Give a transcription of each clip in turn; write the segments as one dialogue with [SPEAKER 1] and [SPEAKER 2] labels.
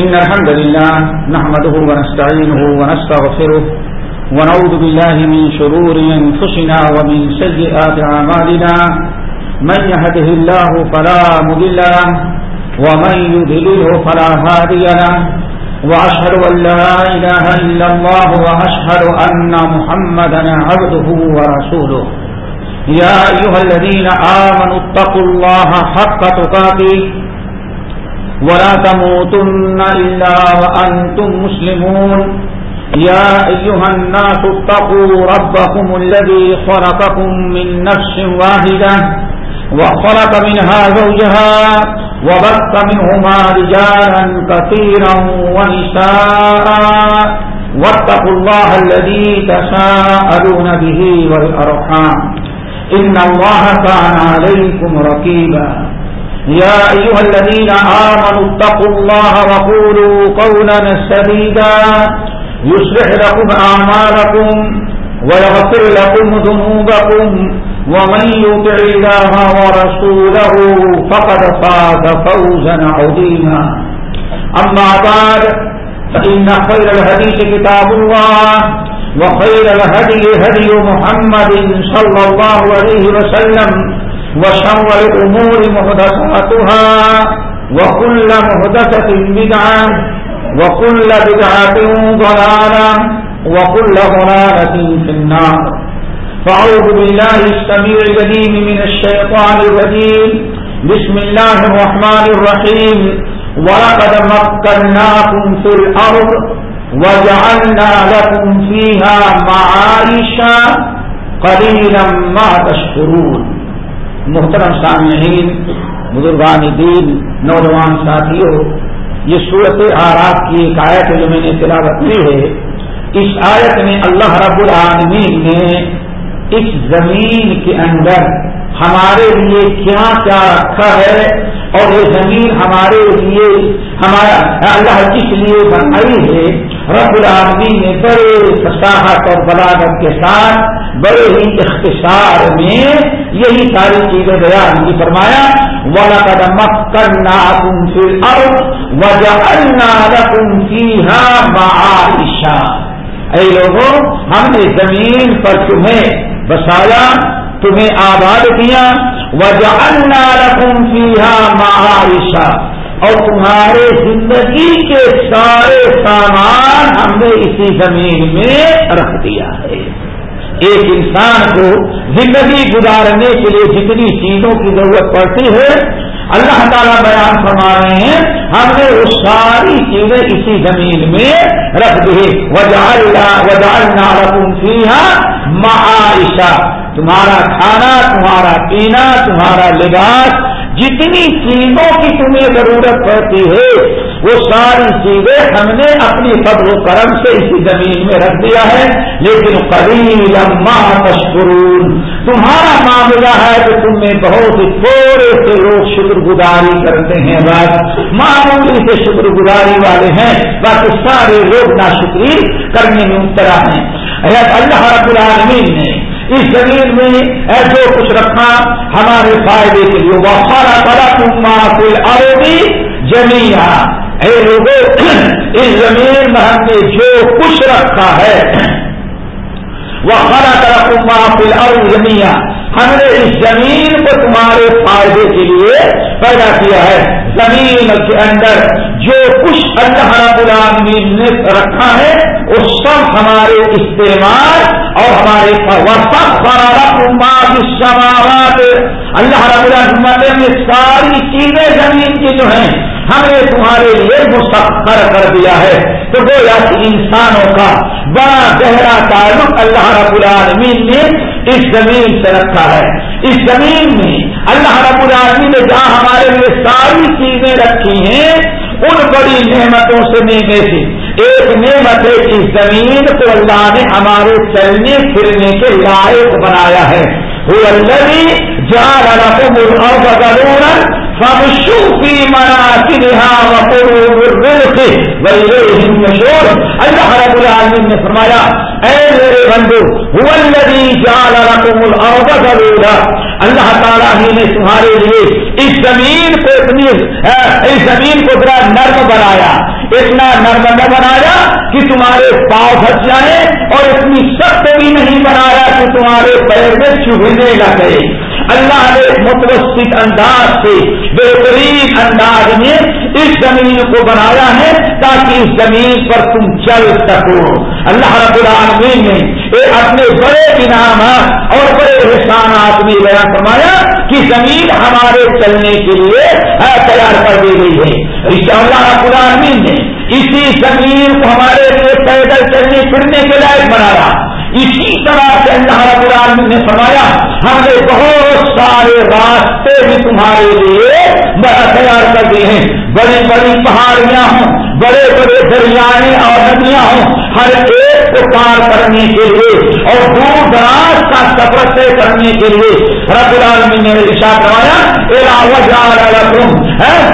[SPEAKER 1] إن الحمد لله نحمده ونستعينه ونستغفره ونعوذ بالله من شرور أنفسنا ومن سيئات عمالنا من يهده الله فلا مذل له، ومن يذلله فلا هادي له، وأشهد أن لا إله إلا الله، وأشهد أن محمدا عبده ورسوله. يا أيها الذين آمنوا اتقوا الله حق تقاتيه ولا تموتن إلا وأنتم مسلمون. يا أيها الناس اتقوا ربكم الذي خلقكم من نفس واحدة. وخلق منها زوجها وبث منهما رجالا كثيرا ونساء واتقوا الله الذي تساءلون به والأرحام إن الله كان عليكم ركيبا يا أيها الذين آمنوا اتقوا الله وقولوا قولا سديدا يصلح لكم أعمالكم ويغفر لكم ذنوبكم ومن يطع الله ورسوله فقد فاز فوزا عظيما. أما بعد، فإن خير الهديث كتاب الله وخير الهدي هدي محمد صلى الله عليه وسلم وشر الأمور مهدساتها وكل مهدسة بدعة وكل بدعة ضلالة وكل ضلالة في النار. فأعوذ بالله السميع الجديم من الشيطان الرجيم بسم الله الرحمن الرحيم ولقد مكناكم في الأرض وجعلنا لكم فيها معايشا قليلا ما تشكرون. محترم سامعین بزرگان دین، نوجوان ساتھیوں، یہ صورت آرات کی ایک آیت جو میں نے تلاوت کی ہے، اس آیت میں اللہ رب العالمین نے اس زمین کے اندر ہمارے لیے کیا کیا رکھا ہے اور یہ زمین ہمارے لیے ہمارا اللہ جس لیے بنائی ہے؟ رب العالمین نے بڑے فصاحت اور بلاغت کے ساتھ بڑے ہی اختصار میں یہی ساری چیزیں بیان کی فرمایا والا قدم کرنا تم پھر اب وجہ تم کی اے لوگوں، ہم نے زمین پر تمہیں بسایا تمہیں آباد کیا وجہ تم کی معاشا اور تمہارے زندگی کے سارے سامان ہم نے اسی زمین میں رکھ دیا ہے۔ ایک انسان کو زندگی گزارنے کے لیے جتنی چیزوں کی ضرورت پڑتی ہے اللہ تعالیٰ بیان فرما رہے ہیں، ہم نے وہ ساری چیزیں اسی زمین میں رکھ دی وجال نارکن سیاح معاشا تمہارا کھانا، تمہارا پینا، تمہارا لباس جتنی چیزوں کی تمہیں ضرورت پڑتی ہے، وہ ساری چیزیں ہم نے اپنی فضل و کرم سے اسی زمین میں رکھ دیا ہے۔ لیکن قریل تشکرون۔ تمہارا معاملہ ہے کہ تم میں بہت ہی تھوڑے سے لوگ شکر گزاری کرتے ہیں، بس۔ معمولی سے شکر گزاری والے ہیں باقی سارے لوگ نا شکری کرنے میں اترا ہیں۔ اللہ رب العالمین نے اس زمین میں جو کچھ رکھا، ہمارے فائدے کے لیے وہ سارا بڑا تما کوئی آروگی زمین اے لوگوں اس زمین میں ہم نے جو کچھ رکھا ہے وہ خرا طرح تما کوئی اور زمین ہم نے اس زمین کو تمہارے فائدے کے لیے پیدا کیا ہے۔ زمین کے اندر جو کچھ اللہ رب العالمین نے رکھا ہے، وہ سب ہمارے استعمال اور ہمارے سماوات اللہ رب العالمین نے ساری چیزیں زمین کی جو ہیں، ہم نے تمہارے لیے مسخر کر دیا ہے۔ تو گویا انسانوں کا بڑا گہرا تعلق اللہ رب العالمین نے اس زمین سے رکھا ہے۔ اس زمین میں اللہ رب العالمین نے جہاں ہمارے لیے ساری چیزیں رکھی ہیں ان بڑی نعمتوں سے میں سے ایک نعمت ہے کہ زمین کو اللہ نے ہمارے چلنے پھرنے کے لائق بنایا ہے۔ جال لكم الأرض رقم فمشوا في مناكبها وقلوا بالرزق وإليه النشور اللہ رب العالمین نے فرمایا اے میرے بندو اللہ تعالیٰ ہی نے تمہارے لیے اس زمین کو اتنی اس زمین کو ذرا نرم بنایا۔ اتنا نرم نہ بنایا کہ تمہارے پاؤ پھنس جائیں اور اتنی سخت بھی نہیں بنایا کہ تمہارے پیر میں چبھنے لگے اللہ نے متوسط انداز سے بہترین انداز میں اس زمین کو بنایا ہے تاکہ اس زمین پر تم چل سکو۔ اللہ رب العالمین نے ایک اپنے بڑے انعامات اور بڑے احسانات میں بیان فرمایا کہ زمین ہمارے چلنے کے لیے تیار کر دی گئی ہے۔ اللہ رب العالمین نے اسی زمین کو ہمارے لیے پیدل چلنے، پھرنے کے لائق بنایا۔ اسی طرح سے اللہ رب العالمین نے فرمایا، ہم نے بہت سارے راستے بھی تمہارے لیے تیار کر دیے ہیں۔ بڑی بڑی پہاڑیاں ہوں، بڑے بڑے دریائیں اور ندیاں ہوں، ہر ایک کو پار کرنے کے لیے اور دور دراز کا سفر طے کرنے کے لیے۔ رب العالمین نے رشا کروایا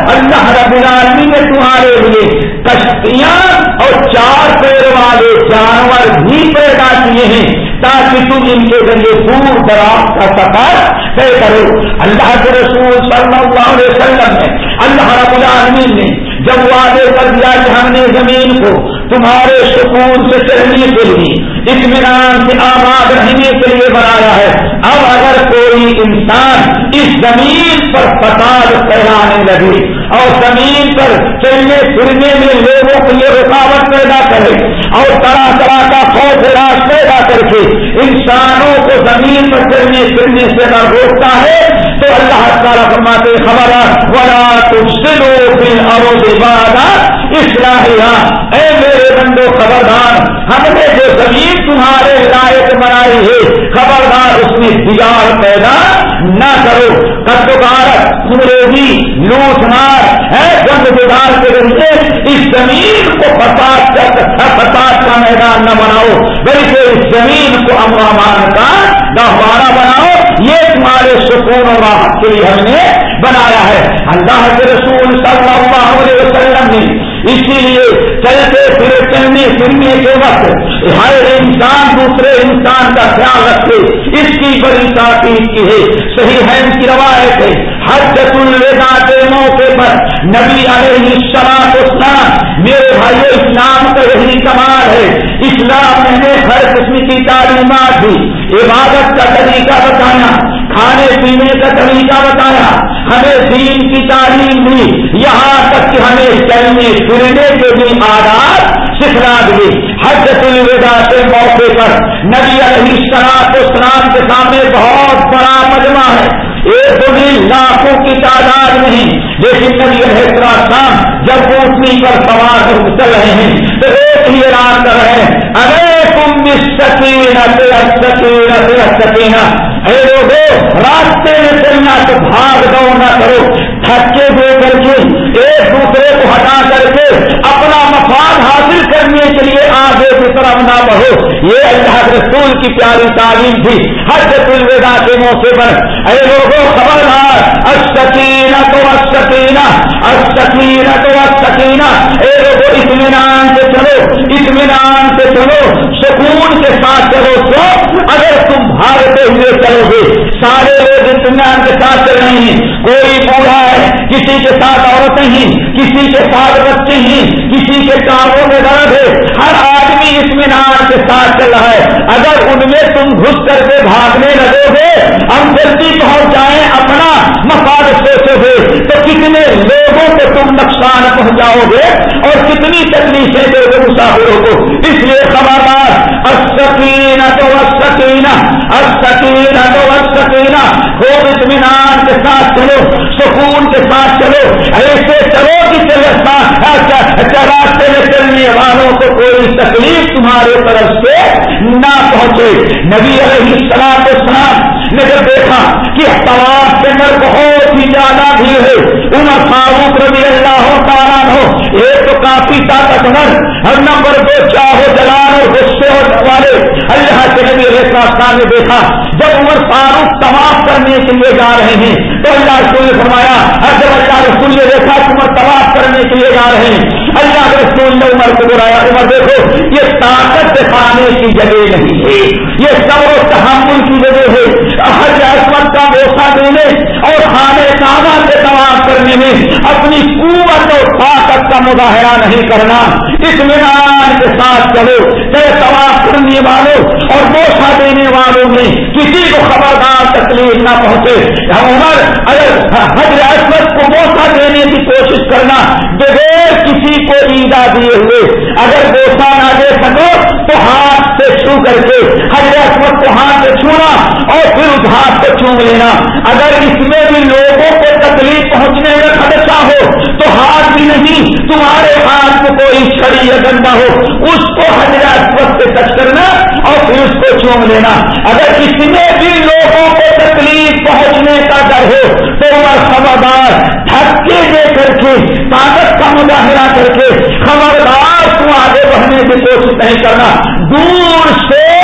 [SPEAKER 1] اللہ رب العالمین نے تمہارے لیے کشتیاں اور چار پیر والے جانور بھی پیدا کیے ہیں تاکہ تم ان کے ذریعے دور دراز کا سفر طے کرو۔ اللہ کے رسول صلی اللہ علیہ وسلم نے، اللہ رب العالمین نے جب وعدے کر دیا کہ ہم نے زمین کو تمہارے سکون سے چلنے کے لیے، اطمینان سے آباد رہنے کے لیے بنایا ہے۔ اب اگر کوئی انسان اس زمین پر فساد پھیلانے لگے اور زمین پر چلنے پھرنے میں لوگوں کے لیے رکاوٹ پیدا کرے اور طرح طرح کا خوف راج پیدا کر کے انسانوں کو زمین پر چلنے پھرنے سے نہ روکتا ہے، تو اللہ تعالیٰ فرماتے خبر بڑا تم سلو پھر اور اے میرے بندو خبردار، ہم نے جو زمین تمہارے لائق بنائی ہے، خبردار اس میں بگاڑ پیدا نہ کرو۔ کدوکار سوریزی لوٹ مار ہے گند بگاڑ کے ذریعے اس زمین کو فساد فساد کا میدان نہ بناؤ، بلکہ اس زمین کو امامان کا گہوارہ بناؤ۔ یہ تمہارے سکون اور راحت کے لیے ہم نے بنایا ہے۔ اللہ کے رسول صلی اللہ علیہ وسلم نے اسی لیے چلتے پھرے چلنے پھرنے کے وقت ہر انسان دوسرے انسان کا خیال رکھے، اس کی بڑی تاکید کی ہے۔ صحیح ہے کی روایت ہے ہر جت الوداع کے موقع پر نبی علیہ السلام اسلام میرے بھائی اسلام کا یہی کمال ہے۔ اسلام میں نے ہر قسم کی تعلیمات دی، عبادت کا طریقہ بتایا، کھانے پینے کا طریقہ بتایا ہمیں دین کی تعلیم دی۔ یہاں تک کہ ہمیں چلنے پھرنے کے بھی آداب سکھلا دی۔ حج الوداع کے موقع پر نبی علیہ السلام اسلام کے سامنے بہت بڑا مجمع ہے۔ ایک بڑی لاکھوں کی تعداد نہیں لیکن نبی علیہ السلام جب اونٹنی پر سوار چل رہے ہیں، تو ایک ہی اعلان کر رہے ہیں ارے تم بھی سکینہ سکینہ سکینہ اے لوگوں راستے میں چلنا تو بھاگ دو نہ کرو، تھکے دے کر کے ایک دوسرے کو ہٹا کر کے اپنا مفاد حاصل کرنے کے لیے آگے کی طرف نہ بڑھو یہ اللہ رسول کی پیاری تعلیم تھی۔ ہر الوداع کے موقع پر۔ اے لوگوں، خبردار۔ اشکینہ تو اشکینہ اشکینہ تو اشکینہ اے لوگوں، اطمینان سے چلو۔ اطمینان سے چلو۔ سکون کے ساتھ چلو۔ تو اگر تم بھاگتے ہوئے چلو گے۔ سارے لوگ اطمینان کے ساتھ چل رہے ہیں۔ کوئی بوڑھا ہے، کسی کے ساتھ عورتیں ہیں، کسی کے ساتھ بچے ہیں، کسی کے کاموں میں درد ہے۔ ہر آدمی اطمینان کے ساتھ چل رہا ہے۔ اگر ان میں تم گھس کر کے بھاگنے لگو گے، ہم جلدی پہنچ جائیں اپنا مفاد سوچو گے تو کتنے لوگوں کو تم نقصان پہنچاؤ گے اور کتنی تکلیفیں دو گے مسافروں کو؟ اس لیے خبردار سکینہ تو سکینہ سکینہ تو سکینہ خوب اطمینان کے ساتھ چلو۔ سکون کے ساتھ چلو، ایسے چلو کہ اچھا، راستے میں چلنے والوں کو کوئی تکلیف تمہارے طرف سے نہ پہنچے۔ نبی علیہ السلام السلام نے جب دیکھا کہ تلاش کے اندر بہت ہی زیادہ بھیڑ ہے۔ عمر فاروق رضی اللہ تعالیٰ ہو ایک تو کافی طاقتور ہر نمبر دو چاہو، جلال اور غصے والے اللہ کے نبی علیہ السلام نے دیکھا، جب عمر فاروق طواف کرنے کے لیے جا رہے ہیں، تو اللہ رسول نے فرمایا جب اللہ رسول نے دیکھا کہ عمر طواف کرنے کے لیے جا رہے ہیں، اللہ رسول نے عمر کو بلایا، عمر دیکھو، یہ طاقت دکھانے کی جگہ نہیں ہے۔ یہ سب و تحمل کی جگہ ہے۔ ہر عصمت کا بوسا دینے اور خانے کعبہ سے کرنے میں اپنی قوت اور طاقت کا مظاہرہ نہیں کرنا۔ اطمینان کے ساتھ چلو چلے طواف کرنے والوں اور بوسا دینے والوں میں کسی کو خبردار تکلیف نہ پہنچے۔ عمر، اگر حج عصمت کو بوسا دینے کی کوشش کرنا، بغیر کسی کو ایدا دیے ہوئے، اگر بوسا نہ دے سکو، تو ہاتھ سے چھو کر کے حج عصمت کو ہاتھ سے چھونا اور پھر اس ہاتھ سے چوم لینا۔ اگر اس میں بھی لوگوں کو تکلیف پہنچنے کا خدشہ ہو تو ہاتھ بھی نہیں تمہارے ہاتھ میں کوئی چھڑی یا گندا ہو، اس کو حجر اسود سے ٹچ کرنا اور پھر اس کو چوم لینا۔ اگر اس میں بھی لوگوں کو تکلیف پہنچنے کا ڈر ہو، تو وہ خبردار دھکے دے کر کے، طاقت کا مظاہرہ کر کے، خبردار تم آگے بڑھنے کی کوشش نہیں کرنا۔ دور سے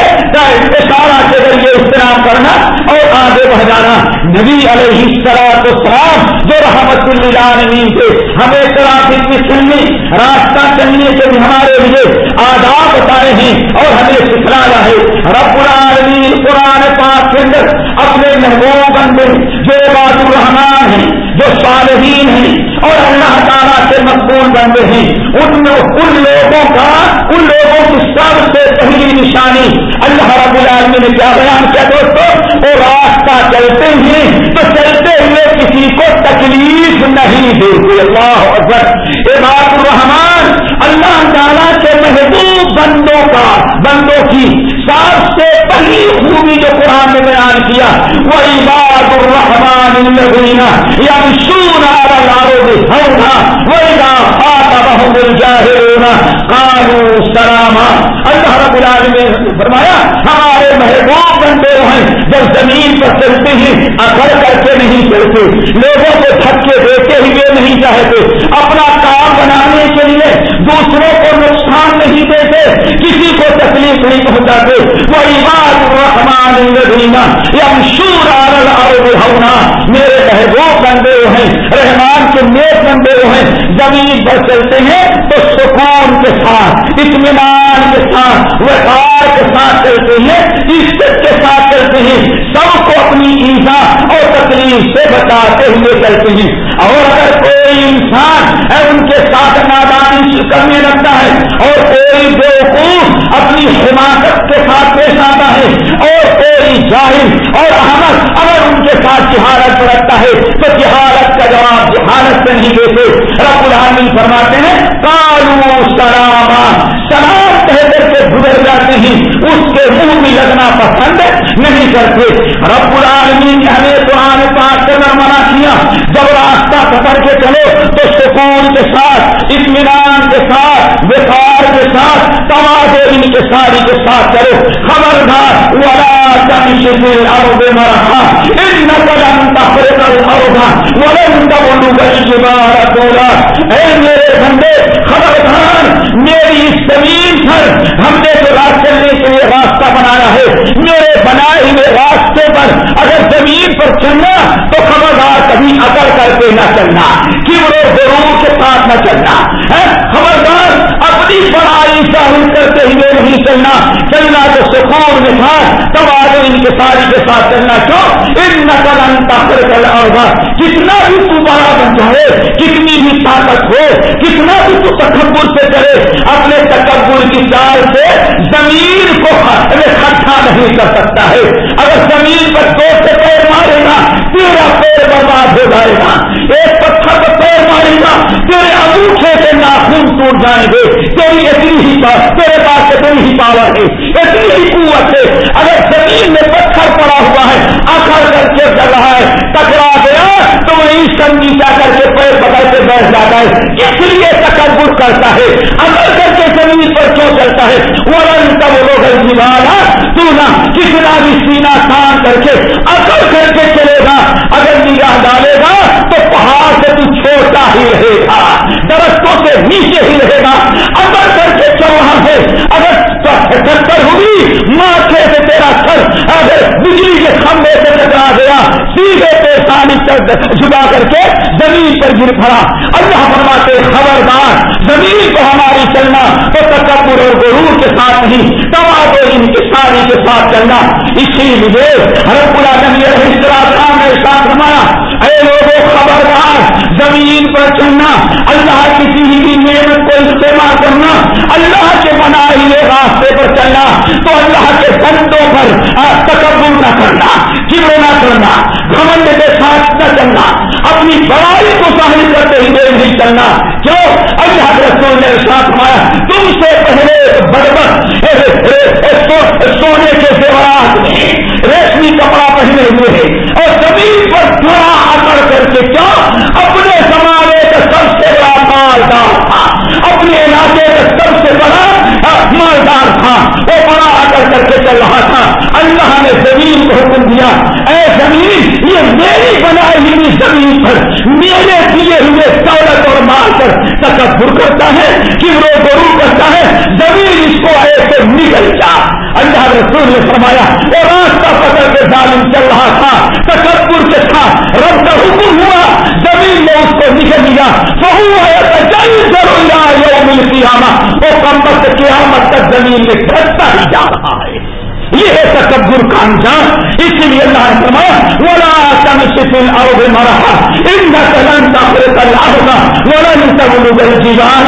[SPEAKER 1] اشارہ کے ذریعے استعمال کرنا اور آگے بڑھ جانا۔ نبی علیہ السلام سلام رحمت اللہ سے ہمیں ٹرافک کی چلنے، راستہ چلنے کے بھی ہمارے لیے آداب بتائے ہیں اور ہمیں سکھلایا ہے۔ رب العالمین قرآن پاک کے اندر اپنے محبوب اندر جو باد الرحمان ہیں، جو صالحین ہیں اور اللہ تعالیٰ سے مقبول بندے ہیں۔ ان ان لوگوں کا ان لوگوں کی سب سے پہلی نشانی اللہ رب العالمین نے کیا بیان کیا۔ دوستوں وہ راستہ چلتے ہیں تو چلتے ہوئے کسی کو تکلیف نہیں دیتے اللہ اکبر۔ عباد الرحمان اللہ تعالیٰ کے محبوب بندوں کا بندوں کی سب سے پہلی خوبی جو قرآن نے بیان کیا، وہ عباد الرحمان یا سونا ہونا وہ کالو سلاما۔ اللہ رب العالمین نے فرمایا، ہمارے محبوب بنتے ہیں، جب زمین پر چلتے ہیں، اکڑ کر کے نہیں چلتے۔ لوگوں کو تھکے دیتے ہوئے نہیں چاہتے۔ اپنا کام بنانے کے لیے دوسروں کو نقصان نہیں دیتے، کسی کو تکلیف نہیں پہنچاتے۔ وہی بات رحمان یا شور ہونا میرے محبوب بندے ہیں، رحمان کے نیک بندے ہیں، زمین پر چلتے ہیں تو سکون کے ساتھ، اطمینان کے ساتھ، وقار کے ساتھ چلتے ہیں، عزت کے ساتھ چلتے ہیں، سب کو اپنی ایزا اور تکلیف سے بچاتے ہوئے چلتے ہیں۔ اور اگر کوئی انسان ان کے ساتھ نادانی کرنے لگتا ہے اور کوئی بیوقوف اپنی حماقت کے ساتھ پیش آتا ہے اور کوئی جاہل اور احمد اگر ان کے ساتھ جہالت برتتا ہے، تو جہالت کا جواب جہالت سے نہیں دیتے۔ رب العالمین فرماتے ہیں کالو سلام سلام کہہ کر کے نہیں، اس کے منہ بھی لگنا پسند نہیں کرتے۔ رب العالمین نے ہمیں قرآن پاک سے منع کیا، جب راستہ پکڑ کے چلو تو سکون کے ساتھ، اطمینان کے ساتھ، وقار کے ساتھ تماز ان کے ساری کے ساتھ چلو۔ خبردار، ولا الارض مرحا۔ انك لن تخرق الارض ولن تبلغ الجبال طولا۔ اے میرے بندے، خبردار، میری اس زمین پر ہم نے جو راہ چلنے کے لیے راستہ بنایا ہے، میرے بنائے ہوئے راستے پر اگر زمین پر چلنا تو خبردار کبھی اکڑ کر کے نہ چلنا کیڑے ضرور کے ساتھ نہ چلنا۔ خبردار، اپنی پڑھائی ظاہر کرتے ہوئے نہیں چلنا۔ چلنا تو سکون میں تھا تب آگے ان کے ساری کے ساتھ چلنا۔ کیوں؟ ان نقل انتاخر کر ہوگا کتنا بھی تو بڑا بن جائے کتنی بھی طاقت ہو کتنا بھی تو تکبر سے چلے، اپنے تکبر کی چال سے زمین کو اکٹھا نہیں کر سکتا ہے۔ اگر زمین پر دو سے پیر مارے تیرا پیر برباد ہو جائے گا۔ ایک سے ناخن ٹوٹ جائیں گے، تیری اتنی ہی تیرے پاس اتنی ہی پاور ہے، اتنی ہی قوت ہے۔ اگر زمین میں پتھر پڑا ہوا ہے اکڑ کر کے چل رہا ہے، ٹکرا گیا، تو وہی سن نیچا کر کے پیر پکڑ کے بیٹھ جاتا ہے۔ اس لیے تکبر کرتا ہے۔ اکڑ کر کے زمین پر کیوں چلتا ہے؟ وہ رنگ تب لوگ دیوالا تو نہ کتنا بھی سینا تان کر کے اکڑ کر کے چلے گا، اگر نگاہ ڈالے گا پہاڑ سے تو چھوٹا ہی رہے گا، درختوں سے نیچے ہی رہے گا اگر کر کے چل رہا ہے، اگر ٹکر ہوگی ماتھے سے تیرا سر، اگر بجلی کے کھمبے سے ٹکرا گیا، سیدھے پیشانی جگا کر کے زمین پر گر پڑا۔ اللہ فرماتے خبردار، زمین کو ہماری چلنا تو تکبر اور غرور کے ساتھ نہیں تبادل انتظاری کے ساتھ چلنا۔ اسی لیے ہر پورا نے اس ساتھ رمایا زمین پر چلنا اللہ کسی بھی نعمت اللہ کے بنائے ہوئے راستے پر چلنا، تو اللہ کے بندوں پر تکبر نہ کرنا کبر نہ کرنا، گھمنڈ کے ساتھ نہ چلنا، اپنی بڑائی کو ظاہر کرتے ہوئے نہیں چلنا۔ کیوں اللہ کے رسول نے ساتھ مایا تم سے پہلے سونے کے زیورات میں ریشمی کپڑا پہنے ہوئے ہیں۔ اور زمین پر تھوڑا اکڑ کر کے کیا؟ اپنے زمانے کا سب سے بڑا مالدار۔ تھا اپنے علاقے کا سب سے بڑا مالدار تھا۔ وہ بڑا اکڑ کر کے چل رہا تھا۔ اللہ نے زمین کو حکم دیا۔ اے زمین، یہ میری بنائی ہوئی زمین پر میرے دیے ہوئے دولت اور مال پر تکبر کرتا ہے کہ وہ گرو کرتا ہے۔ زمین اس کو ایسے نکل جا۔ اللہ رسول نے فرمایا، وہ راستہ پکڑ کے ظالم چل رہا تھا۔ تکبر کے تھا رب کا حکم ہوا۔ زمین نے اس کو نکل لیا۔ بہو ہے ضرور قیامت وہ کم وقت قیامت تک زمین میں گھٹتا ہی جا رہا ہے۔ یہ تکبر کا انجام اسی لیے اللہ نے فرمایا، ولا تمشفل او بمرحا ان کلن تخرق الارض ولن تبلغ الجبال۔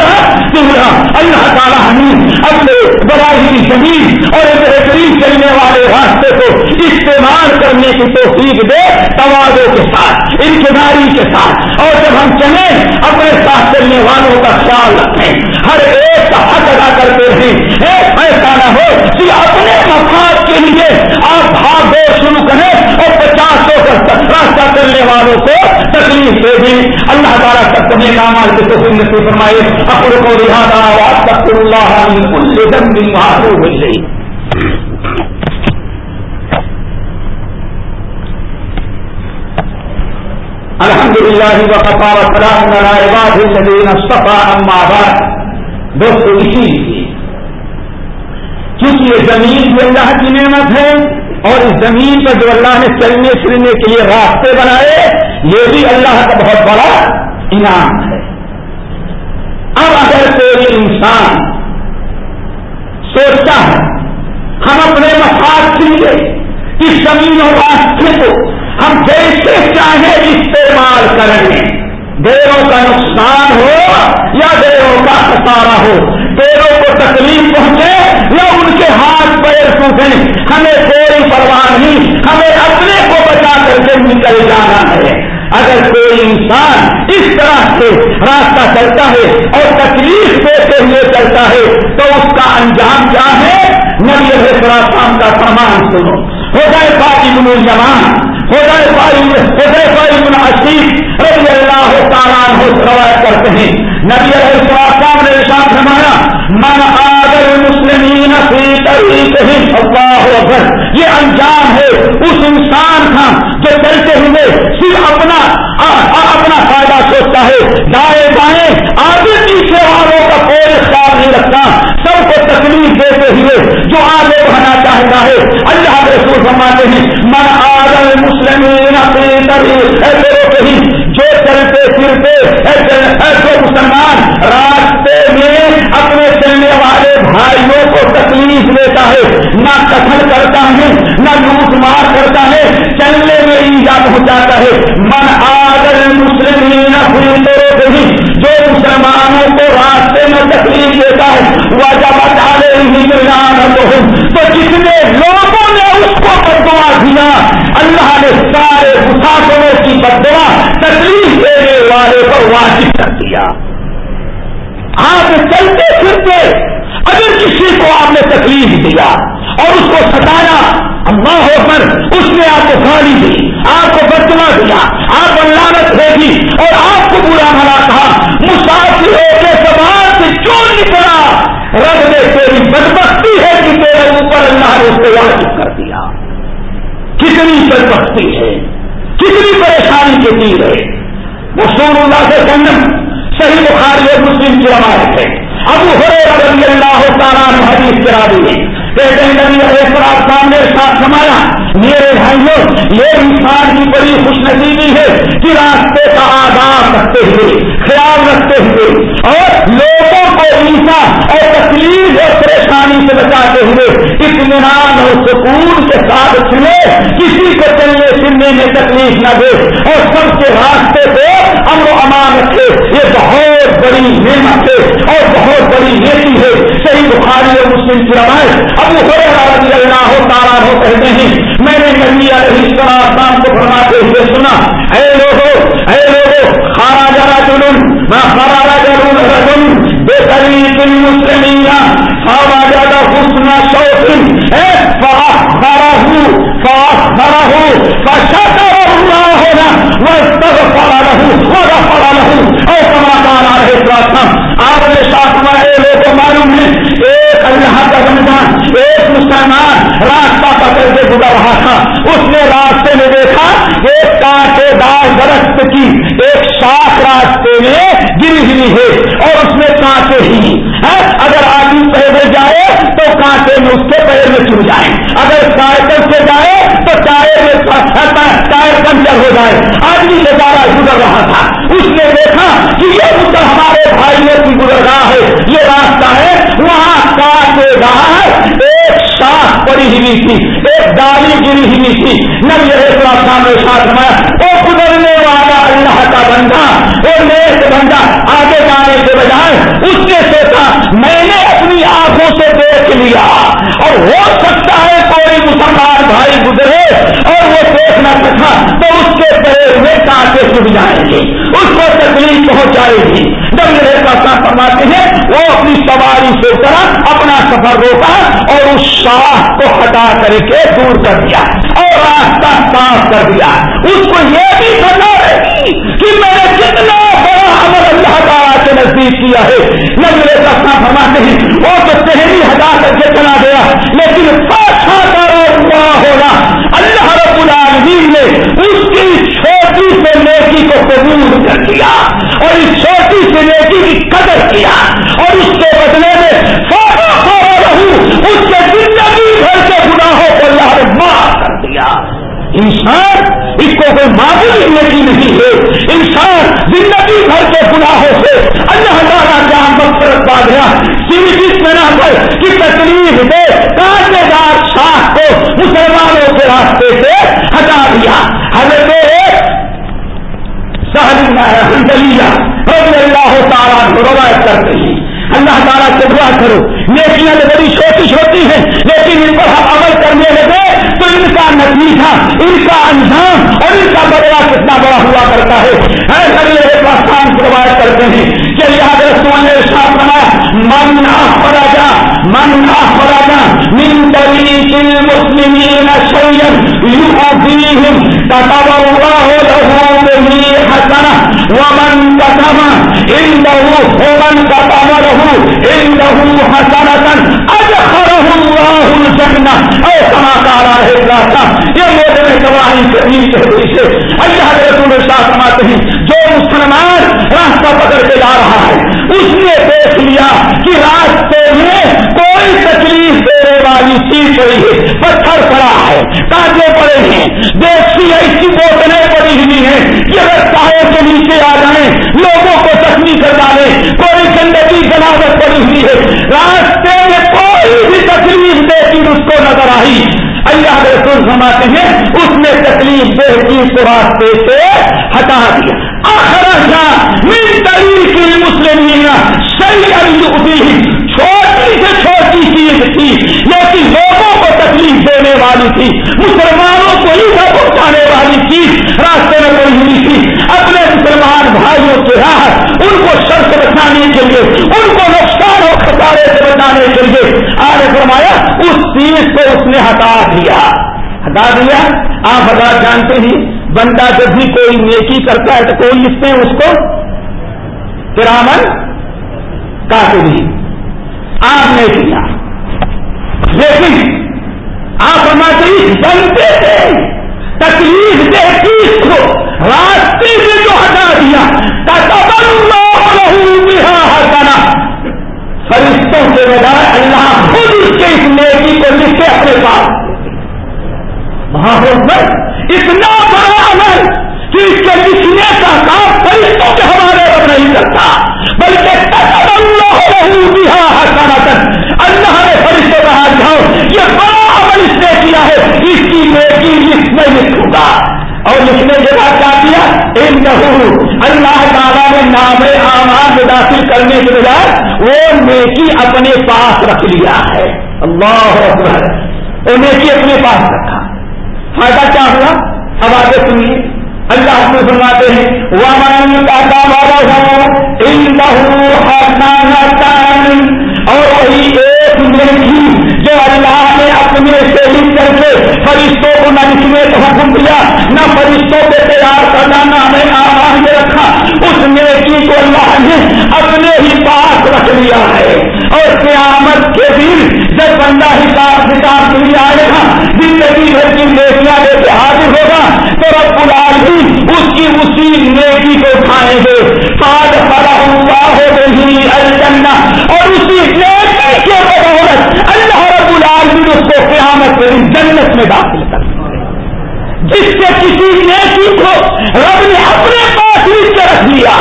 [SPEAKER 1] طولا اللہ تعالی ہمیں اپنے بڑائی کی زمین اور بہترین چلنے والے راستے کو استعمال کرنے کی توفیق دے توازوں کے ساتھ، انتظاری کے ساتھ۔ اور جب ہم چلیں، اپنے ساتھ چلنے والوں کا خیال رکھیں۔ ہر ایک کا حق ادا کرتے ہیں ایسا نہ ہو کہ اپنے مفاد کے لیے آپ بھاگ دو شروع کریں اور پچاس سو راستہ کرنے والوں کو تکلیف دے دیں۔ اللہ تعالیٰ سب کو نیک مال کے تو نصیب فرمائے۔ اپنے کو رہا آواز تک اللہ کل ہو گئی الحمد للہ وقفا وسلام عباد الذین اصطفى اما بعد۔ دوستو، اسی لیے کیونکہ یہ زمین بھی اللہ کی نعمت ہے اور اس زمین پر جو اللہ نے چلنے پھرنے کے لیے راستے بنائے، یہ بھی اللہ کا بہت بڑا انعام ہے۔ اب اگر کوئی انسان سوچتا ہے، ہم اپنے مفاد کے لیے، اس زمین اور راستے کو ہم جیسے چاہیں استعمال کریں گے۔ دیروں کا نقصان ہو یا دیروں کا خسارا ہو؟ پیروں کو تکلیف پہنچے یا ان کے ہاتھ پیر ٹوٹے؟ ہمیں کوئی پرواہ نہیں، ہمیں اپنے کو بچا کر کے نکل جانا ہے۔ اگر کوئی انسان اس طرح سے راستہ چلتا ہے اور تکلیف دیتے ہوئے چلتا ہے تو اس کا انجام کیا ہے؟ نبی شام کا سامان سنو۔ ہو جائے پاکی بن جمان ہو جائے پائی ہو جائے پائی بن عشیف رضی اللہ تعالیٰ ہو روایت کرتے ہیں۔ نبی علیہ السلام نے ارشاد فرمایا، من آگر مسلمین فی طریق اللہ اکبر۔ یہ انجام ہے، اس انسان کا جو چلتے ہوئے صرف اپنا اپنا فائدہ سوچتا ہے دائیں بائیں آگے پیچھے والوں کا کوئی خیال نہیں رکھتا سب کو تکلیف دیتے ہوئے جو آگے بڑھنا چاہتا ہے، اللہ کے رسول فرماتے ہیں، من آگر مسلمین کہیں جو چلتے پھرتے ایسے مسلمان راستے میں اپنے چلنے والے بھائیوں کو تکلیف دیتا ہے، نہ قتل کرتا ہے، نہ لوٹ مار کرتا ہے، چلنے میں ایجا پہنچاتا ہے۔ من آگر مسلم ہی جو مسلمانوں کو راستے میں تکلیف دیتا ہے وہ جب ڈالے تو جتنے لوگوں نے اس کو بدوا دیا، اللہ نے سارے مسافروں کی بدوا تکلیف دینے والے کو واجب کر دیا۔ آپ چلتے پھرتے، اگر کسی کو آپ نے تکلیف دیا اور اس کو ستایا اللہ ہو کر اس نے آپ کو گالی دی، آپ کو بدلا دیا، آپ کو لانت بھیجی اور آپ کو برا بھلا کہا مسافروں کے سوال سے کیوں نکلا، رب نے تیری بدبختی ہے کہ تیرے اوپر اللہ نے اس واجب کر دیا۔ کتنی بدبختی ہے، کتنی پریشانی کے تیر ہے۔ وہ سون اللہ سے جنم صحیح بخاری مسلم کی روایت ہے۔ ابو ہو رضی اللہ تعالیٰ حدیث کرا دی علیہ السلام ساتھ سمایا میرے بھائیوں، یہ انسان کی بڑی خوش نصیبی ہے کہ راستے کا آداب رکھتے ہوئے، خیال رکھتے ہوئے اور لوگوں کو انسان اور تکلیف اور پریشانی سے بچاتے ہوئے اطمینان اور سکون کے ساتھ چلے کسی کو چلنے پھرنے میں تکلیف نہ دے اور سب کے راستے پہ ہم و امان رکھے۔ یہ بہت بڑی نعمت ہے اور بہت بڑی نیتی ہے۔ صحیح بخاری اور مسلم کی روایت ابو رضی اللہ ہو تارا ہو کہتے ہیں، میں نے نبی السلام اچھا, آپ نے ساتھ میں اے لوگوں معلوم ہے، ایک اللہ کا رمضان، ایک مسلمان راستہ پکڑ کے گزر رہا تھا، اس نے راستے میں دیکھا، ایک کانٹے دار درخت کی، ایک شاخ راستے میں گری ہوئی ہے، اور اس میں کانٹے ہی ہاں، اگر آدمی پہلے جائے تو کانٹے میں اس کے پیر میں چڑ جائے۔ اگر سائیکل سے جائے تو ٹائر میں ٹائر پنچر ہو جائے۔ آدمی سے زیادہ گزر رہا تھا۔ اس نے دیکھا کہ یہ گزر ہمارے بھائیوں کی گزر رہا ہے۔ یہ راستہ ہے، وہاں کانٹے دار ایک شاخ پڑی ہوئی تھی، ایک ڈالی گری ہوئی تھی۔ نبی سامنے ساتھ میں وہ گزرنے والا اللہ کا بندہ وہ نیک بندہ آگے جانے کے بجائے اس نے سوچا میں نے اپنی آنکھوں سے دیکھ لیا اور ہو سکتا ہے کوئی مسلمان بھائی گزرے اور وہ دیکھ نہ سکا تو اس کے پیر میں کانٹے چھٹ جائیں گے، اس کو تکلیف پہنچائے گی۔ جب میرے پاس فرماتے ہیں، وہ اپنی سواری سے اترا اپنا سفر روکا اور اس شاہ کو ہٹا کر کے دور کر دیا اور راستہ صاف کر دیا۔ اس کو یہ بھی پتا رہی کہ میں نے کتنا بڑا عمل اللہ تعالیٰ کے نزدیک کیا ہے۔ نہ میرے سستا فرماتے ہیں، وہ تو شہری ہٹا کر کے چلا گیا، لیکن پاچھا اس کی چھوٹی سے نیکی کو قبول کر دیا اور اس چھوٹی سے نیکی کی قدر کیا اور اس کے بدلے میں فوٹو کھڑا رہوں اس کے زندگی بھر کے گناہوں کو اللہ نے معاف کر دیا۔ انسان، اس کو کوئی معمولی نیکی نہیں ہے۔ انسان زندگی بھر کے گناہوں سے اللہ تعالیٰ جان مقصد پا گیا سیریز میں نہ کر کہ تکلیف دے کانٹے دار شاخ کو مسلمانوں کے راستے سے ہٹا دیا حضرت رضی اللہ تعالیٰ روایت کرتے ہیں۔ اللہ تعالیٰ سے دعا کرو، نیکیاں تو بڑی چھوٹی چھوٹی ہیں، لیکن ان پر ہم عمل کرنے لگے تو ان کا نتیجہ، ان کا انجام اور ان کا بدلا کتنا بڑا ہوا کرتا ہے۔ ایسا پاکستان روایت کرتے ہیں کہ یاد رسول نے ساتھ بنا من آفراجا من آفراجا من طريق المسلمين شيئا يؤذيهم كتب الله له به حسنة. ومن كتب عنده، ومن كتب له عنده حسنة أدخله الله الجنة أو كما قال عليه الصلاة یہ موت میں گواہی کرنی چاہیے اللہ کے رسول شاہ سماتے ہیں، جو مسلمان راستہ پکڑ کے جا رہا ہے، اس نے دیکھ لیا کہ راستے میں کوئی تکلیف دینے والی چیز پڑی ہے، پتھر پڑا ہے کاٹے پڑے ہیں۔ دیکھتی ایسی بوتلیں پڑی ہوئی ہیں کہ اگر پاؤں کے نیچے آ جائیں، لوگوں کو زخمی کر ڈالے کوئی گندگی جنازت پڑی ہوئی ہے۔ دیکھی نظر آئی اللہ رسول سماتے ہیں، اس نے تکلیف دے کی کو راستے سے ہٹا دیا۔ آخر من طریق المسلمین صحیح چھوٹی سے چھوٹی چیز تھی، لیکن وہ تکلیف دینے والی تھی، مسلمانوں کو ہی پہنچانے والی چیز راستے میں کوئی ہوئی تھی۔ اپنے مسلمان بھائیوں کے راہ، ان کو شر سے بچانے کے لیے، ان کو نقصان اور خسارے سے بچانے کے لیے۔ آج فرمایا، اس چیز کو اس نے ہٹا دیا۔ ہٹا دیا؟ آپ حضرات جانتے ہیں، بندہ جب بھی کوئی نیکی کرتا ہے تو کوئی اس میں اس کو؟ کرامن کاٹ آپ نے کیا۔ لیکن آپ ہمارے بنتے تھے۔ تکلیف دے چیز کو راستے سے جو ہٹا دیا ہٹانا فرشتوں کے بجائے اللہ خود اس کے اس نیکی کو سے اپنے پاس۔ وہاں پر اتنا بڑا عمل کہ اس کے لکھنے کا کام فرشتوں کے حوالے پر نہیں کرتا، بلکہ اللہ نے فرشتوں کا ہاتھ جاؤ یہ بڑا عمل اس نے کیا ہے اس کی نیکی لکھ میں لکھوں گا اور لکھنے کے بعد کیا کیا ان اللہ تعالیٰ نے نام آواز داخل کرنے کے بجائے وہ نیکی اپنے پاس رکھ لیا ہے۔ اللہ اکبر۔ وہ نیکی اپنے پاس رکھا۔ فائدہ کیا ہوا؟ اب آگے سنیے۔ اللہ کو سناتے ہیں وہ ومن کا ہو اور وہی ایک نیکی جو اللہ نے کر کے فرشتوں کو نہ لکھنے کا حکم دیا، نہ فرشتوں کو تیار کرنا، نہ ہمیں آواز میں رکھا۔ اس نیکی کو اللہ نے اپنے ہی پاس رکھ لیا ہے اور قیامت کے دن جب بندہ حساب کتاب کے لیے آئے گا زندگی بھر کی نیکیاں لے کے حاضر ہوگا تو رب العالمین اس کی اسی نیکی کو اٹھائیں گے پاد پڑا ہوا ہو گئی الجنہ اور اسی نیکی کے بدولت اللہ رب العالمین اس کو قیامت کے جنت میں داخل کر جس سے کسی نیکی کو رب نے اپنے پاس لکھ کے رکھ دیا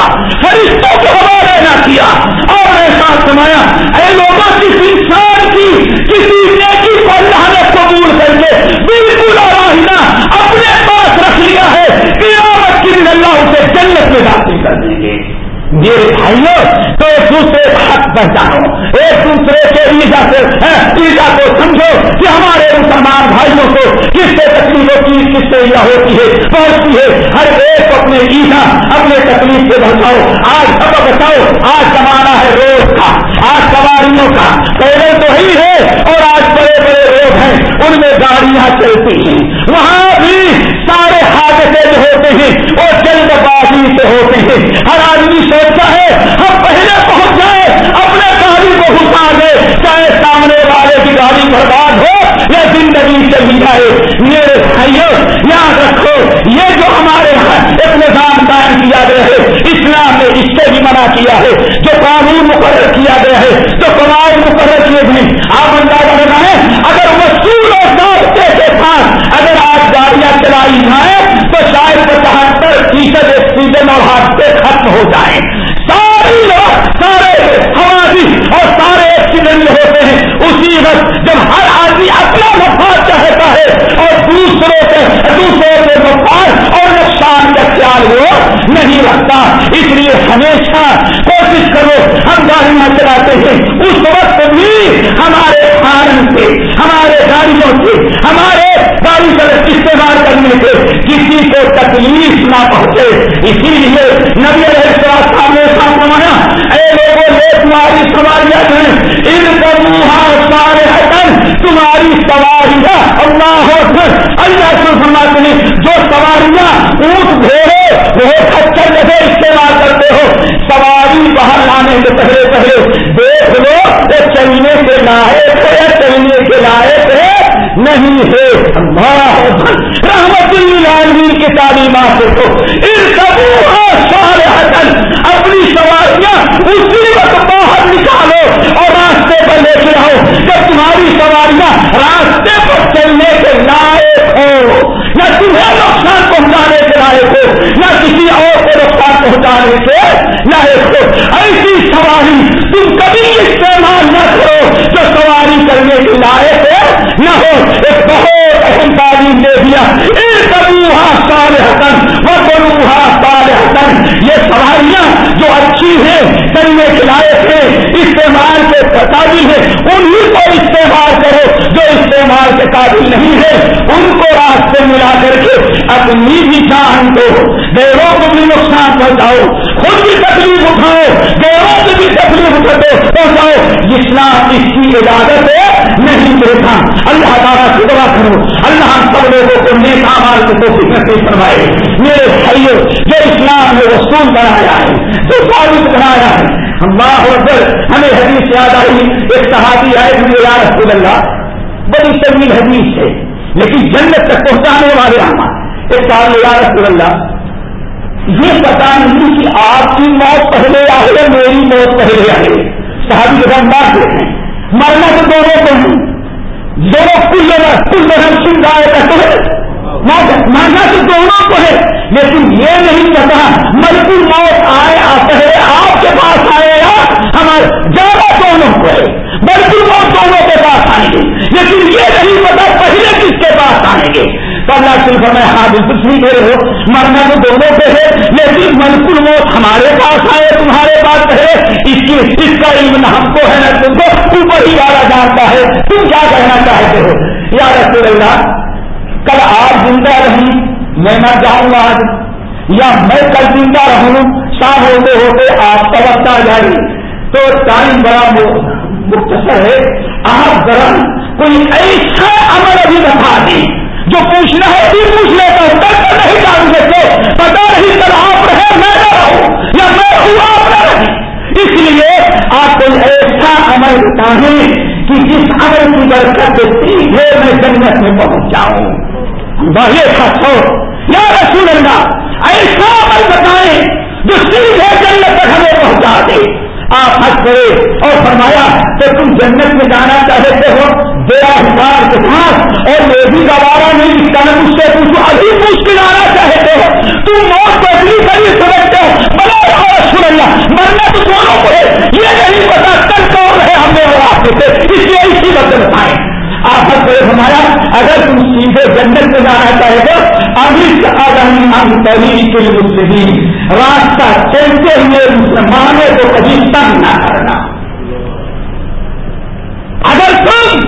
[SPEAKER 1] فرشتوں کو حوالے نہ کیا اور ایسا سمایا اے لوگوں کس انسان کی کسی نیکی کو اللہ نے قبول کر کے بالکل آراہنا اپنے پاس رکھ لیا ہے کہ آمد کی دن اللہ اسے جنت میں داخل کر دیں گے میرے بھائیوں تو ایک دوسرے کا حق پہچانو ایک دوسرے کے ایجا سے ایجا کو سمجھو کہ ہمارے مسلمان بھائیوں کو کس سے تکلیف ہوتی ہے کس سے یہ ہوتی ہے پہنچتی ہے ہر ایک کو اپنے ایجا اپنے تکلیف سے بچاؤ۔ آج سب بچاؤ۔ آج زمانہ ہے روز کا۔ آج سواریوں کا۔ پہلے تو ہی ہے اور آج بڑے بڑے روڈ ہیں۔ ان میں گاڑیاں چلتی ہیں۔ وہاں بھی سارے حادثے جو ہوتے ہیں وہ جلد بازی سے ہوتے ہیں۔ ہر آدمی سوچتا ہے، ہم پہلے پہنچ جائیں، اپنے گاڑی کو گھسا دے چاہے سامنے والے کی گاڑی برباد ہو یا زندگی چلی جائے۔ میرے بھائیوں یاد رکھو، یہ جو ہمارے یہاں ایک نظام قائم کیا گیا ہے، اسلام نے اس سے بھی منع کیا ہے۔ جو قانون مقرر کیا گیا ہے، جو قواعد مقرر کیے گئے آپ اندازہ لگائیں، اگر وصول اور ضابطے کے ساتھ اگر آج گاڑیاں چلائی جائیں تو شاید پچہتر فیصد ایکسیڈنٹ اور حادثے ختم ہو جائیں۔ ساری لوگ سارے ہماری اور سارے ایکسیڈنٹ ہوتے ہیں۔ اسی وقت جب ہر آدمی اپنا مفاد چاہتا ہے اور دوسروں سے دوسروں سے مفاد اور نقصان کا خیال وہ نہیں رکھتا۔ اس لیے ہمیشہ کوشش کرو، ہم گاڑیاں چلاتے ہیں۔ اس وقت بھی ہمارے فارن سے، ہمارے گاڑیوں سے، ہمارے گاڑی کا استعمال کرنے سے کسی کو تکلیف نہ پہنچے۔ اسی لیے نبی علیہ السلام نے سامنا اے لوگوں نے تمہاری سواریاں ہیں تمہاری سواریاں، اللہ اللہ سے فرماتے ہیں، جو سواریاں اونٹ گھوڑے وہ کچر جیسے استعمال کرتے ہو، سواری باہر لانے سے پہلے پہلے دیکھ لو وہ چلنے کے لائق ہے چلنے کے لائق ہے، نہیں ہے۔ اللہ رحمت اللہ کی تعلیمات کو۔ ان سب سارے حسن اپنی سواریاں اسی وقت باہر نکالو اور راستے پر لے کے آؤ، جب تمہاری سواریاں راستے پر چلنے کے لائق ہو۔ نہ تمہیں نقصان پہنچانے کے لائق ہو، نہ کسی اور کو نقصان پہنچانے کے لائق ہو۔ ایسی سواری تم کبھی استعمال نہ کرو جو سواری کرنے کے لائق ہے نہ ہو۔ ایک بہت اہم تعلیم دے دیا۔ سارے حسن وہ بروہا سارے حسن یہ سواریاں جو اچھی ہیں چلنے کے لائق ہیں استعمال کے قابل ہے انہیں کو استعمال کرو جو استعمال کے قابل نہیں ہے۔ ان کو راستے ملا کر کے اپنی بھی جان دو۔ دیروں کو بھی نقصان پہنچاؤ۔ خود بھی تکلیف اٹھاؤ۔ دیروں کی بھی تکلیف اٹھاتے پہنچاؤ۔ اسلام اس کی اجازت ہے نہیں دیکھا اللہ تعالیٰ سے دعا کرو۔ اللہ سب لوگوں کو نیک آمال کو کوشش نصیب کروائے میرے بھائیوں جو اسلام نے رسول بنایا ہے، جو ثابت بنایا ہے اللہ اکبر، ہمیں حدیث یاد آئی، ایک صحابی آئے مجھے یا رسول اللہ، بڑی طویل حدیث ہے، لیکن جنت تک پہنچانے والے ہم۔ ایک سال یا رسول اللہ، یہ پتا نہیں کہ آپ کی موت پہلے آئے یا میری موت پہلے آئے صحابی کے ساتھ بات دیکھیں مرنا تو دونوں کو ہیں۔ دونوں کل کل سن رہا ہے کہتے ماننا تو دونوں کو ہے۔ لیکن یہ نہیں پتا ملکل موت آئے، آتے آپ کے پاس آئے گا ہمارے زیادہ دونوں کو ہے۔ ملکل موت دونوں کے پاس آئیں گے لیکن یہ نہیں پتا پہلے کس کے پاس آئیں گے تو اللہ صرف میں ہاں بالکل نہیں کہہ ہو، مرنا تو دونوں پہ ہے لیکن ملکل موت ہمارے پاس آئے، تمہارے پاس ہے۔ اس کی اس کا علم نہ ہم کو ہے، نہ تم کو۔ اوپر ہی زیادہ جانتا ہے۔ تم کیا کہنا چاہتے ہو؟ یا رسول اللہ کل آپ زندہ رہیں میں نہ جاؤں آج، یا میں کل زندہ رہوں، شام ہوتے ہوتے آپ کا وقت آ جائے۔ تو ٹائم بڑا مختصر ہے۔ آپ ذرا کوئی ایسا عمل ابھی بتا دیں جو پوچھنا ہے بھی پوچھ لیتا ہوں کل نہیں جان سکتے پتا نہیں کل آپ رہے میں نہ رہوں، یا میں رہوں آپ اس لیے آپ کوئی ایسا عمل بتائیں کہ جس عمل کی برکت سیدھے میں جنت میں پہنچ جاؤں۔ یا رسول اللہ، ایسا عمل بتائیں جو سیدھے جنت تک ہمیں پہنچا دے۔ آپ ہنس کرے اور فرمایا کہ تم جنت میں جانا چاہتے ہو بے ہزار کے ساتھ، اور یہ بھی گوارا نہیں لکھتا میں مجھ سے پوچھو، ابھی پوچھ کے جانا چاہتے ہو۔ تم موت کو اتنی کری سمجھتے ہو بنا رسول اللہ مرنا تو دونوں کو ہے یہ نہیں پتا کل کون رہے ہم نے اور آپ سے اس لیے اسی بتائیں آپ نے فرمایا، اگر تم سیدھے جنگل میں جانا چاہے تو ابھی ہم تحریر کے مسلم راستہ چلتے ہوئے مسلمانوں کو کبھی تنگ نہ کرنا۔ اگر تم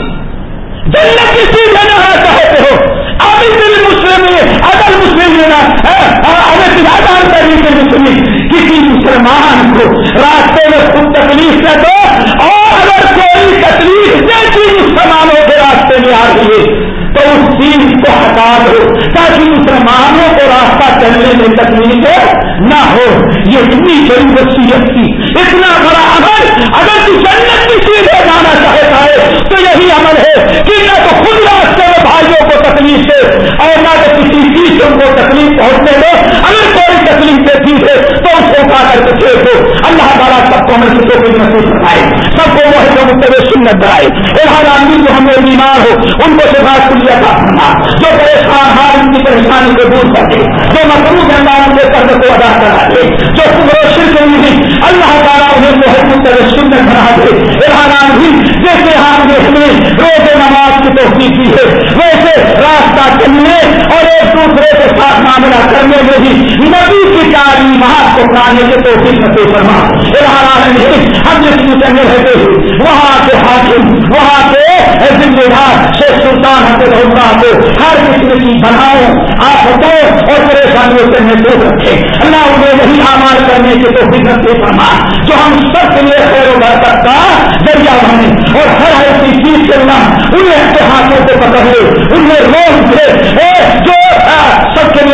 [SPEAKER 1] جنت کی سیدھے جانا چاہتے ہو، ابھی مسلم اگر مسلم لینا ہاں، ہاں، اگر زیادہ تحریر کے مسلم کسی مسلمان کو راستے میں خود تکلیف نہ دو اور اگر کوئی تکلیف جیسی مسلمانوں کے راستے میں آ رہی ہے تو اس چیز کو ہٹا دو تاکہ مسلمانوں کو راستہ چلنے میں تکلیف نہ ہو۔ یہ اتنی بڑی وصیت تھی، اتنا بڑا عمل اگر تو جنت کی چیزیں جانا چاہتا ہے تو یہی عمل ہے کہ نہ تو خود راستے میں بھائیوں کو تکلیف دے اور نہ تو کسی چیز کو تکلیف پہنچنے دو اگر کوئی تکلیف دیتی ہے، تو اس کو کر کے دو اللہ تعالیٰ سب کو ہمیں کسی کو محسوس کرائے سب کو وہ مختلف سنت بنائے ہر آدمی جو ہمیں بیمار ہو، ان کو سفارش کلیہ کا کرنا جو پریشان ہار، ان کی پریشانی کو دور کر دے۔ جو مقروض انداز کے قرض کو ادا کرا دے۔ جو روشن کے نہیں اللہ تعالیٰ انہیں بہت مختلف سنت بنا دے۔ ارحان بھی جیسے ہم نے ہمیں روز نماز کی توفیق کی ہے، ویسے راستہ چلنے اور ایک دوسرے کے ساتھ معاملہ کرنے میں بھی نبی کی تعلیمات کو پڑھانے کے توفیق نہ فرما۔ ارحان ہم جس میں رہتے ہیں، وہاں وہاں کے حاکم، وہاں کے ذمہ دار، شیخ سلطان حضرت اللہ کو ہر قسم کی بناؤ آفتوں اور پریشانیوں سے محفوظ رکھے۔ اللہ انہیں وہی آمار کرنے کے تو فکر سے فرما، جو ہم سب کے لیے خیر و برکت کا ذریعہ بنے۔ اور ہر ایسی چیز سے اللہ انہیں اپنے ہاتھوں کو پکڑ لے انہیں روک دے۔ جو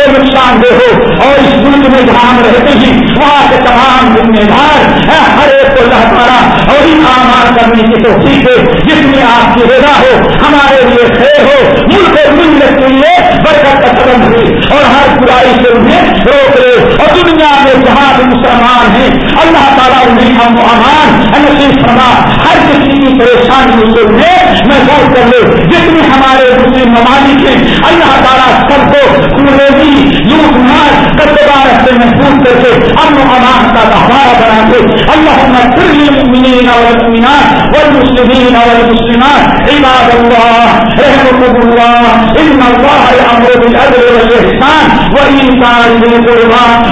[SPEAKER 1] سب نقصان دہ ہو اور اس ملک میں جہاں ہم رہتے ہیں، وہاں کے تمام ذمہ دار ہر ایک کو اللہ تعالیٰ اور ان آمار کرنے کی توفیق ہے جس میں آپ کی رضا ہو، ہمارے لیے خیر ہو، ملک ملک کے لیے برکت کا قدم ہوئی اور ہر برائی سے انہیں روک لے۔ اور دنیا میں جہاں بھی مسلمان ہیں، اللہ تعالیٰ انہیں ہم امان نصیب فرما۔ ہر کسی کی پریشانی سے انہیں محفوظ کر لے۔ جتنے ہمارے مسلم ممالک ہیں، اللہ تعالیٰ سب کو روزی لوٹ مار کتبار سے محفوظ کر کے امن و امان کا گہوارہ بنا دے۔ اللہ المؤمنين والمؤمنات والمسلمين والمسلمات۔ عباد الله رحمكم الله إن الله يأمر بالعدل والإحسان وإيتاء ذي القربى